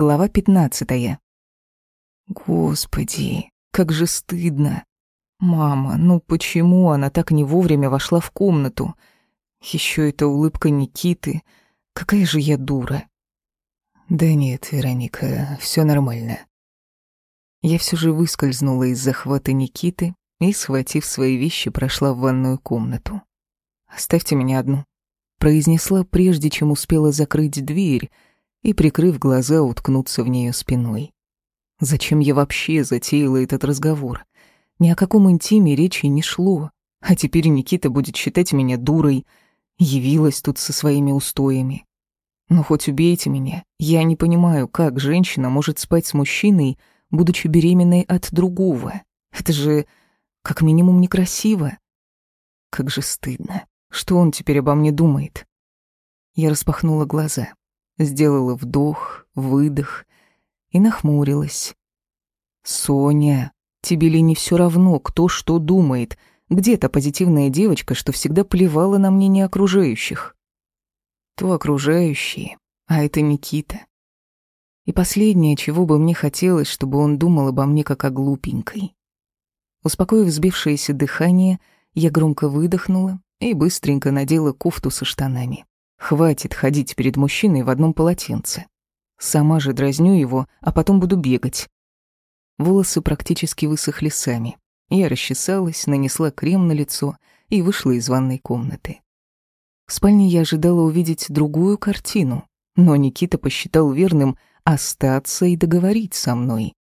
Глава пятнадцатая. Господи, как же стыдно. Мама, ну почему она так не вовремя вошла в комнату? Еще эта улыбка Никиты. Какая же я дура. Да нет, Вероника, все нормально. Я все же выскользнула из захвата Никиты и, схватив свои вещи, прошла в ванную комнату. «Оставьте меня одну», — произнесла, прежде чем успела закрыть дверь и, прикрыв глаза, уткнуться в нее спиной. Зачем я вообще затеяла этот разговор? Ни о каком интиме речи не шло, а теперь Никита будет считать меня дурой, явилась тут со своими устоями. Но хоть убейте меня, я не понимаю, как женщина может спать с мужчиной, будучи беременной от другого. Это же как минимум некрасиво. Как же стыдно. Что он теперь обо мне думает? Я распахнула глаза, сделала вдох, выдох и нахмурилась. «Соня, тебе ли не все равно, кто что думает? Где та позитивная девочка, что всегда плевала на мнение окружающих?» То окружающие, а это Никита. И последнее, чего бы мне хотелось, чтобы он думал обо мне как о глупенькой. Успокоив взбившееся дыхание, я громко выдохнула и быстренько надела кофту со штанами. Хватит ходить перед мужчиной в одном полотенце. Сама же дразню его, а потом буду бегать. Волосы практически высохли сами. Я расчесалась, нанесла крем на лицо и вышла из ванной комнаты. В спальне я ожидала увидеть другую картину, но Никита посчитал верным остаться и договорить со мной.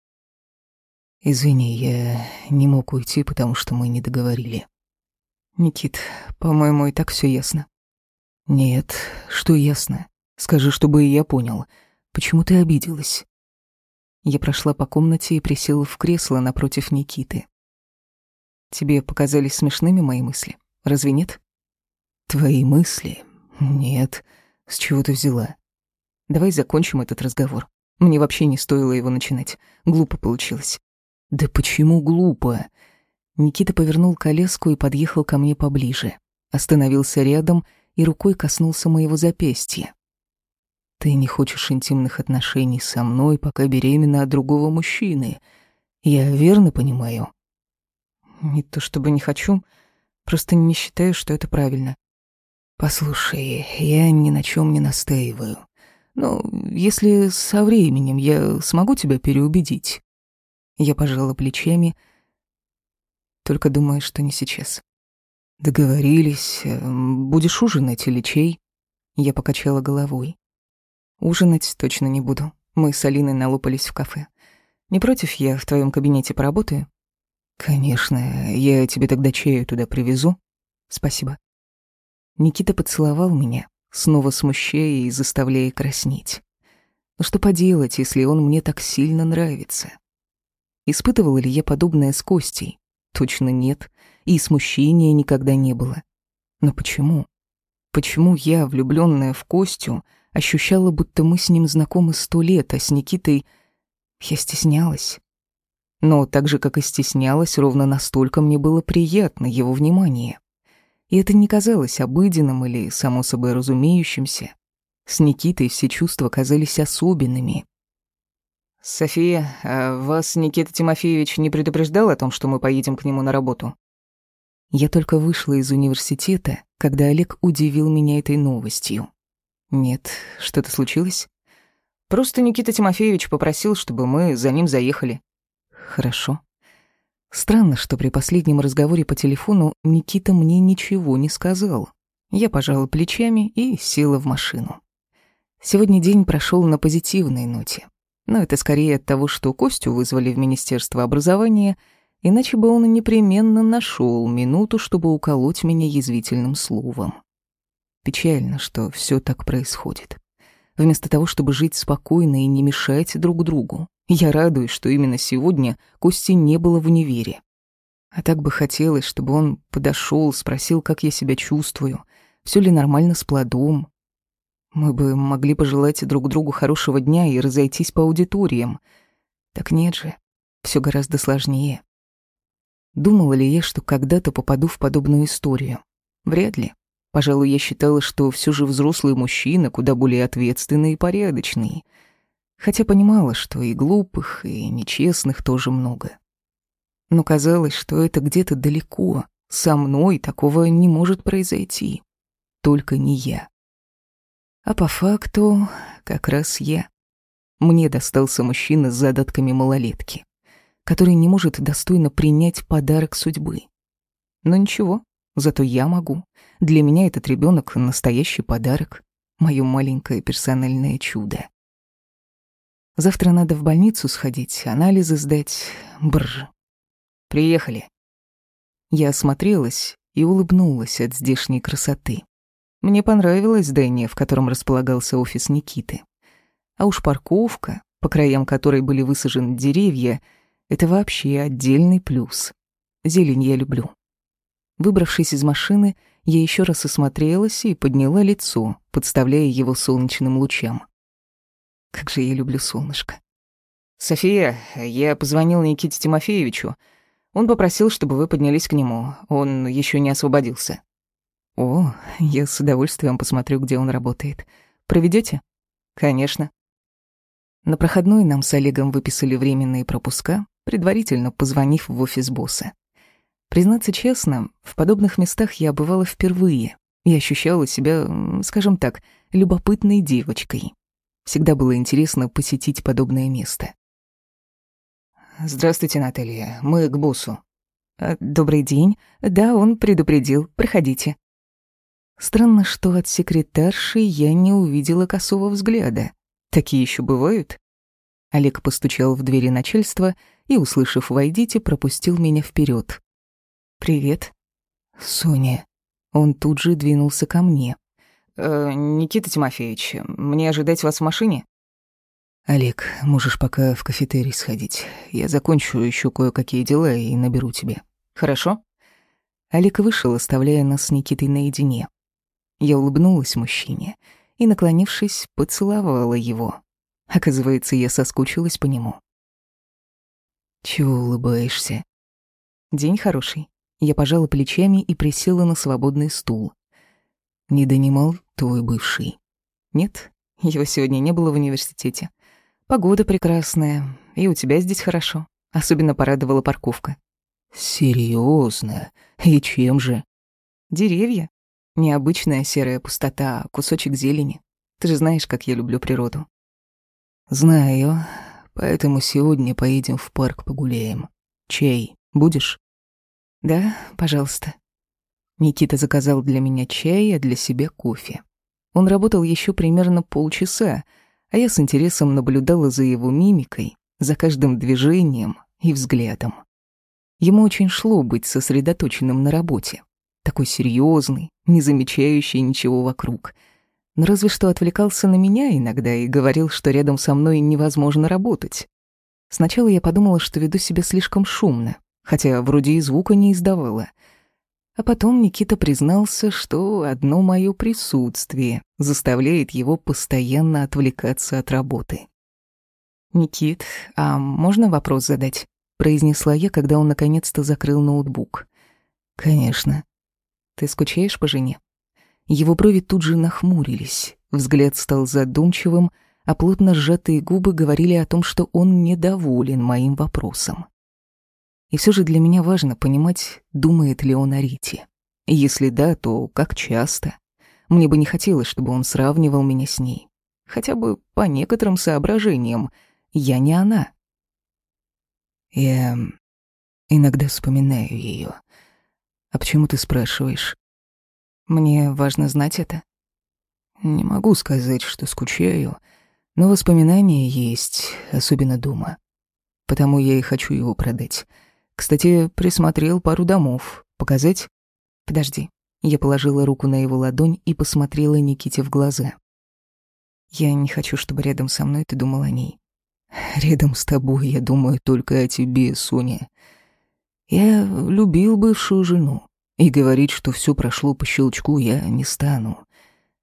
«Извини, я не мог уйти, потому что мы не договорили». «Никит, по-моему, и так все ясно». «Нет, что ясно? Скажи, чтобы и я понял. Почему ты обиделась?» Я прошла по комнате и присела в кресло напротив Никиты. «Тебе показались смешными мои мысли? Разве нет?» «Твои мысли? Нет. С чего ты взяла?» «Давай закончим этот разговор. Мне вообще не стоило его начинать. Глупо получилось». «Да почему глупо?» Никита повернул колеску и подъехал ко мне поближе. Остановился рядом и рукой коснулся моего запястья. «Ты не хочешь интимных отношений со мной, пока беременна от другого мужчины. Я верно понимаю?» «Не то чтобы не хочу, просто не считаю, что это правильно». «Послушай, я ни на чем не настаиваю. Но если со временем я смогу тебя переубедить...» Я пожала плечами, только думаю, что не сейчас. Договорились. Эм, будешь ужинать или чай? Я покачала головой. Ужинать точно не буду. Мы с Алиной налопались в кафе. Не против я в твоем кабинете поработаю? Конечно, я тебе тогда чаю туда привезу. Спасибо. Никита поцеловал меня, снова смущая и заставляя краснеть. Но что поделать, если он мне так сильно нравится? Испытывала ли я подобное с Костей? Точно нет. И смущения никогда не было. Но почему? Почему я, влюбленная в Костю, ощущала, будто мы с ним знакомы сто лет, а с Никитой я стеснялась? Но так же, как и стеснялась, ровно настолько мне было приятно его внимание. И это не казалось обыденным или само собой разумеющимся. С Никитой все чувства казались особенными. «София, а вас Никита Тимофеевич не предупреждал о том, что мы поедем к нему на работу?» Я только вышла из университета, когда Олег удивил меня этой новостью. Нет, что-то случилось? Просто Никита Тимофеевич попросил, чтобы мы за ним заехали. Хорошо. Странно, что при последнем разговоре по телефону Никита мне ничего не сказал. Я пожала плечами и села в машину. Сегодня день прошел на позитивной ноте. Но это скорее от того, что Костю вызвали в Министерство образования — иначе бы он непременно нашел минуту, чтобы уколоть меня язвительным словом. Печально, что все так происходит. Вместо того, чтобы жить спокойно и не мешать друг другу, я радуюсь, что именно сегодня Кости не было в универе. А так бы хотелось, чтобы он подошел, спросил, как я себя чувствую, все ли нормально с плодом. Мы бы могли пожелать друг другу хорошего дня и разойтись по аудиториям. Так нет же, все гораздо сложнее. Думала ли я, что когда-то попаду в подобную историю? Вряд ли. Пожалуй, я считала, что все же взрослый мужчина куда более ответственный и порядочный. Хотя понимала, что и глупых, и нечестных тоже много. Но казалось, что это где-то далеко. Со мной такого не может произойти. Только не я. А по факту как раз я. Мне достался мужчина с задатками малолетки, который не может достойно принять подарок судьбы. Но ничего, зато я могу. Для меня этот ребенок настоящий подарок, мое маленькое персональное чудо. Завтра надо в больницу сходить, анализы сдать. Бррр. Приехали. Я осмотрелась и улыбнулась от здешней красоты. Мне понравилось здание, в котором располагался офис Никиты. А уж парковка, по краям которой были высажены деревья, это вообще отдельный плюс. Зелень я люблю. Выбравшись из машины, я еще раз осмотрелась и подняла лицо, подставляя его солнечным лучам. Как же я люблю солнышко. «София, я позвонил Никите Тимофеевичу. Он попросил, чтобы вы поднялись к нему. Он еще не освободился». «О, я с удовольствием посмотрю, где он работает. Проведете? «Конечно». На проходной нам с Олегом выписали временные пропуска, предварительно позвонив в офис босса. Признаться честно, в подобных местах я бывала впервые и ощущала себя, скажем так, любопытной девочкой. Всегда было интересно посетить подобное место. «Здравствуйте, Наталья. Мы к боссу». «А, «Добрый день. Да, он предупредил. Проходите». Странно, что от секретарши я не увидела косого взгляда. Такие еще бывают? Олег постучал в двери начальства и, услышав «Войдите», пропустил меня вперед. «Привет». «Соня». Он тут же двинулся ко мне. «Э, «Никита Тимофеевич, мне ожидать вас в машине?» «Олег, можешь пока в кафетерий сходить. Я закончу еще кое-какие дела и наберу тебе. Хорошо?» Олег вышел, оставляя нас с Никитой наедине. Я улыбнулась мужчине и, наклонившись, поцеловала его. Оказывается, я соскучилась по нему. «Чего улыбаешься?» «День хороший». Я пожала плечами и присела на свободный стул. «Не донимал твой бывший?» «Нет, его сегодня не было в университете. Погода прекрасная, и у тебя здесь хорошо. Особенно порадовала парковка». «Серьёзно? И чем же?» «Деревья. Необычная серая пустота, кусочек зелени. Ты же знаешь, как я люблю природу. Знаю, поэтому сегодня поедем в парк погуляем. Чай будешь? Да, пожалуйста. Никита заказал для меня чай, а для себя кофе. Он работал еще примерно полчаса, а я с интересом наблюдала за его мимикой, за каждым движением и взглядом. Ему очень шло быть сосредоточенным на работе такой серьезный, не замечающий ничего вокруг. Но разве что отвлекался на меня иногда и говорил, что рядом со мной невозможно работать. Сначала я подумала, что веду себя слишком шумно, хотя вроде и звука не издавала. А потом Никита признался, что одно мое присутствие заставляет его постоянно отвлекаться от работы. «Никит, а можно вопрос задать?» — произнесла я, когда он наконец-то закрыл ноутбук. «Конечно», ты скучаешь по жене?» Его брови тут же нахмурились, взгляд стал задумчивым, а плотно сжатые губы говорили о том, что он недоволен моим вопросом. И все же для меня важно понимать, думает ли он о Рите. Если да, то как часто? Мне бы не хотелось, чтобы он сравнивал меня с ней. Хотя бы по некоторым соображениям. Я не она. Я иногда вспоминаю ее. А почему ты спрашиваешь? Мне важно знать это. Не могу сказать, что скучаю, но воспоминания есть, особенно дома. Потому я и хочу его продать. Кстати, присмотрел пару домов. Показать? Подожди. Я положила руку на его ладонь и посмотрела Никите в глаза. Я не хочу, чтобы рядом со мной ты думал о ней. Рядом с тобой я думаю только о тебе, Соня. Я любил бывшую жену, и говорить, что все прошло по щелчку, я не стану.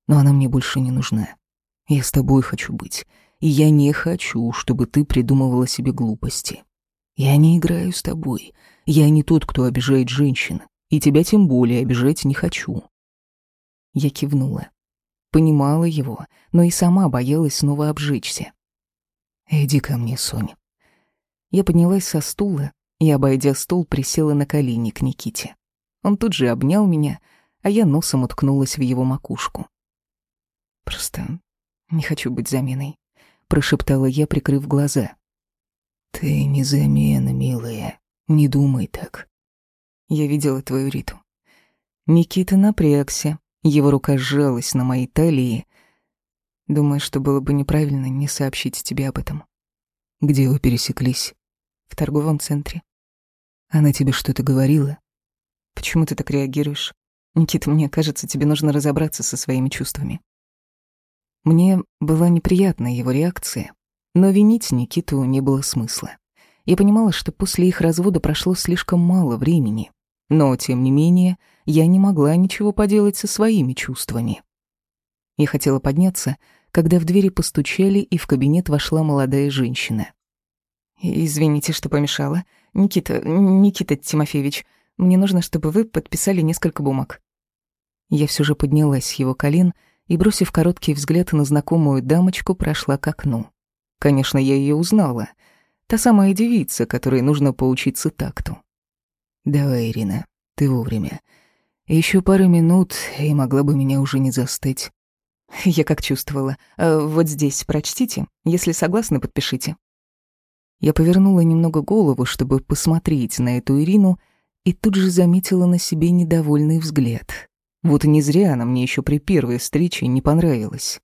Но она мне больше не нужна. Я с тобой хочу быть, и я не хочу, чтобы ты придумывала себе глупости. Я не играю с тобой. Я не тот, кто обижает женщин, и тебя тем более обижать не хочу. Я кивнула. Понимала его, но и сама боялась снова обжечься. Иди ко мне, Соня. Я поднялась со стула и, обойдя стол, присела на колени к Никите. Он тут же обнял меня, а я носом уткнулась в его макушку. «Просто не хочу быть заменой», — прошептала я, прикрыв глаза. «Ты не замена, милая. Не думай так». Я видела твою Риту. Никита напрягся, его рука сжалась на моей талии. Думаю, что было бы неправильно не сообщить тебе об этом. Где вы пересеклись? В торговом центре. Она тебе что-то говорила? Почему ты так реагируешь? Никита, мне кажется, тебе нужно разобраться со своими чувствами. Мне была неприятна его реакция, но винить Никиту не было смысла. Я понимала, что после их развода прошло слишком мало времени, но, тем не менее, я не могла ничего поделать со своими чувствами. Я хотела подняться, когда в двери постучали, и в кабинет вошла молодая женщина. «Извините, что помешала. Никита, Никита Тимофеевич, мне нужно, чтобы вы подписали несколько бумаг». Я все же поднялась с его колен и, бросив короткий взгляд на знакомую дамочку, прошла к окну. Конечно, я ее узнала. Та самая девица, которой нужно поучиться такту. «Давай, Ирина, ты вовремя. Еще пару минут, и могла бы меня уже не застать». Я как чувствовала. А вот здесь прочтите. Если согласны, подпишите. Я повернула немного голову, чтобы посмотреть на эту Ирину, и тут же заметила на себе недовольный взгляд. Вот и не зря она мне еще при первой встрече не понравилась.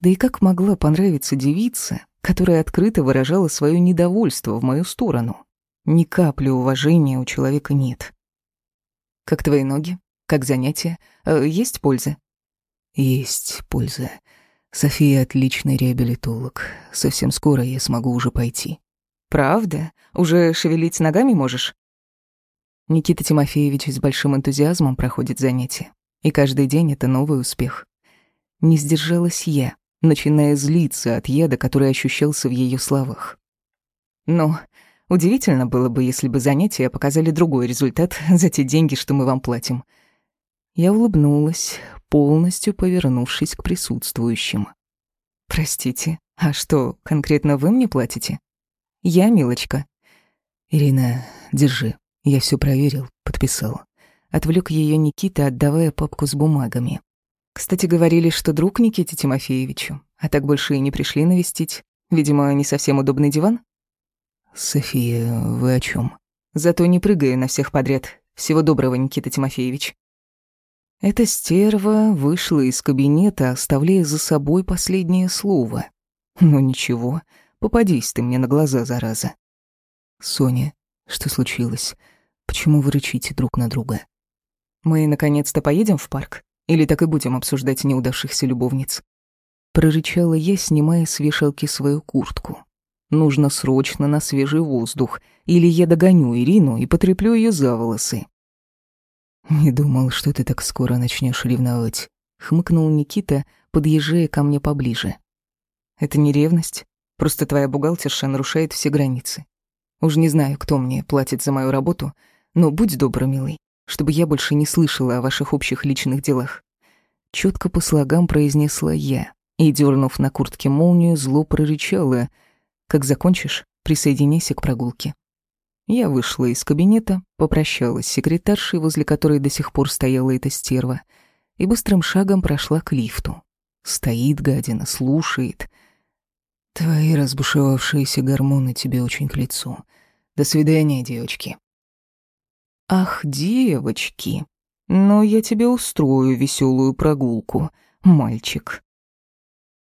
Да и как могла понравиться девица, которая открыто выражала свое недовольство в мою сторону? Ни капли уважения у человека нет. Как твои ноги? Как занятия? Э, есть польза? Есть польза. София отличный реабилитолог. Совсем скоро я смогу уже пойти. Правда? Уже шевелить ногами можешь? Никита Тимофеевич с большим энтузиазмом проходит занятия. И каждый день это новый успех. Не сдержалась я, начиная злиться от яда, который ощущался в ее словах. Ну, Удивительно было бы, если бы занятия показали другой результат за те деньги, что мы вам платим. Я улыбнулась, полностью повернувшись к присутствующим. «Простите, а что, конкретно вы мне платите?» «Я, милочка». «Ирина, держи, я все проверил, подписал». Отвлек ее Никита, отдавая папку с бумагами. «Кстати, говорили, что друг Никите Тимофеевичу, а так больше и не пришли навестить. Видимо, не совсем удобный диван?» «София, вы о чем? «Зато не прыгаю на всех подряд. Всего доброго, Никита Тимофеевич». Эта стерва вышла из кабинета, оставляя за собой последнее слово. Ну ничего, попадись ты мне на глаза, зараза. «Соня, что случилось? Почему вы рычите друг на друга?» «Мы наконец-то поедем в парк? Или так и будем обсуждать неудавшихся любовниц?» Прорычала я, снимая с вешалки свою куртку. Нужно срочно на свежий воздух, или я догоню Ирину и потреплю ее за волосы. «Не думал, что ты так скоро начнешь ревновать», — хмыкнул Никита, подъезжая ко мне поближе. «Это не ревность, просто твоя бухгалтерша нарушает все границы. Уж не знаю, кто мне платит за мою работу, но будь добр, милый, чтобы я больше не слышала о ваших общих личных делах». Четко по слогам произнесла я и, дернув на куртке молнию, зло прорычала — как закончишь, присоединяйся к прогулке». Я вышла из кабинета, попрощалась с секретаршей, возле которой до сих пор стояла эта стерва, и быстрым шагом прошла к лифту. Стоит гадина, слушает. «Твои разбушевавшиеся гормоны тебе очень к лицу. До свидания, девочки». «Ах, девочки, но я тебе устрою веселую прогулку, мальчик».